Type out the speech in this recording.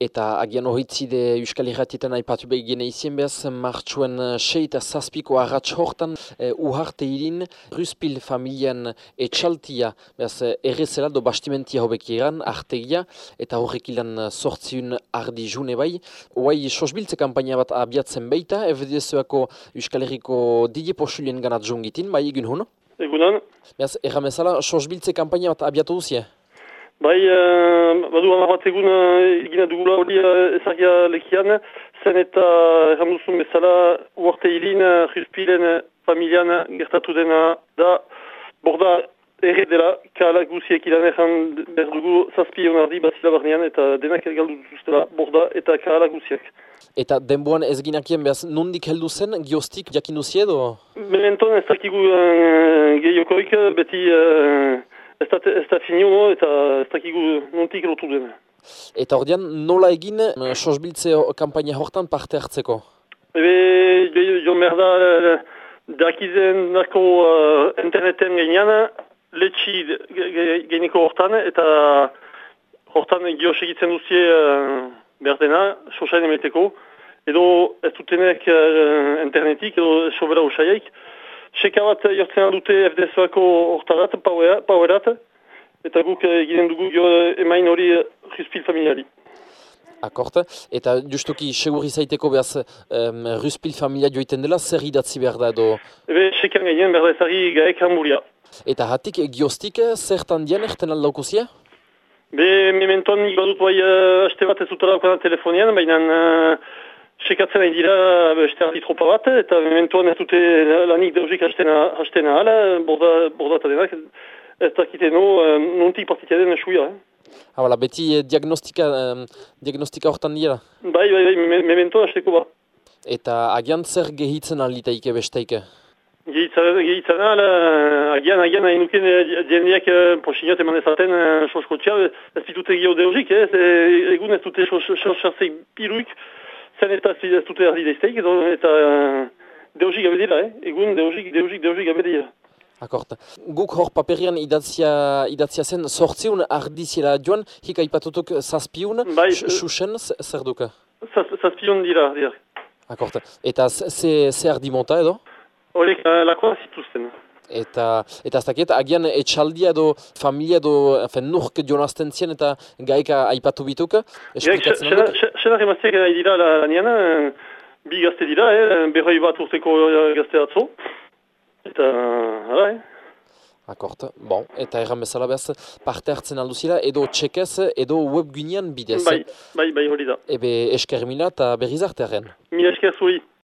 Eta agian hoitzide Euskal Herratietan aipatu begine izien behaz, martxuen sei eta zazpiko agatz hortan, e, uharte irin, Ruspil familian etxaltia, behaz, errezela do bastimentia hobekieran, artegia, eta horrek ilan sortziun ardi june bai. Hoai, sosbiltze kampaina bat abiatzen beita, FDS-ako Euskal Herriko Didi Posulien ganat jungitin, bai egun hon? Egunan. Behaz, erramezala, sosbiltze kampaina bat abiatu duzie? Bai, uh, badu hamar bat egun uh, egina dugula hori uh, ezagia lekian, zen eta erramuzun bezala uarte hilin, uh, juspilen familian gertatu dena da, borda erre dela, kaala guziek ilan erran berdugu zazpi honardi bazila barnean, eta denak galdu duztela borda eta kaala guziek. Eta denboan ez ginakien behaz, nondik heldu zen, giostik jakin duzie edo? Mementon ez dakigu uh, gehiokoik, beti... Uh, Ez da, ez da finio eta ez dakigu nontik lotu den. Eta ordean, nola egin uh, sosbiltze kampaina hortan parte hartzeko? Ebe, jo merda, dakizen nako uh, interneten gainean, letxi gaineko hortan, eta hortan gio segitzen duzie uh, berdena, sosain emeteko, edo ez dutenek uh, internetik, edo sobera usaiaik, Seka bat dute FDS-ako hortarat, pauerat, eta guk egiten dugu jo emain hori Ruspil familiari. Akort, eta justuki segurri zaiteko behaz um, Ruspil familia joiten dela, zer idatzi behar da edo? Ebe, sekan gehien behar da ezari gaek hamburia. Eta hatik gioztik zertan dian erten aldaukuzia? Be, mementon ibadut bai uh, bat ez dutara telefonian, baina uh, Sekatzen nahi dira beste ardi tropa bat, eta mementuan ez dute lanik dauzik hastena ala, borda, eta denak, ez dakite no, nontik partitia den esuia. Eh? Hala, beti eh, diagnostika, eh, diagnostika hortan dira? Bai, bai, bai, me, mementuan hasteko ba. Eta agian zer gehitzen alitaike besteike? Gehitzen ala, agian, agian, hain nuken diendeak posinat eman ezaten soskotxea, ez ditute gehiago dauzik, eh? egun ez dute soskatzei piruik, zen eta ez dute ardi daizteik, eta uh, deusik gabe dira, eh? egun deusik, deusik, deusik gabe dira. Akort. Guk hor paperian idatzia, idatzia zen sortziun ardiziela joan, hik aipatutuk zazpiun, bai, xuxen, zer duka? Zazpiun dira, dira. Akort. Eta ze ardi monta edo? Horek, uh, lakoa zituzten. Eta, eta ez dakit, agian etxaldia edo familia edo fen, nurk jonazten zien eta gaika aipatu bituk? Gaik, senak emazteak nahi dira lanian, bi gazte dira, eh, berroi bat urteko gazte atzo. Eta, hala, eh? Akort, bon, eta erran bezala behaz parte hartzen alduzira, edo txekez, edo webgunean bidez. Bai, bai, bai hori da. Ebe esker mila eta berriz artearen. Mila esker zui.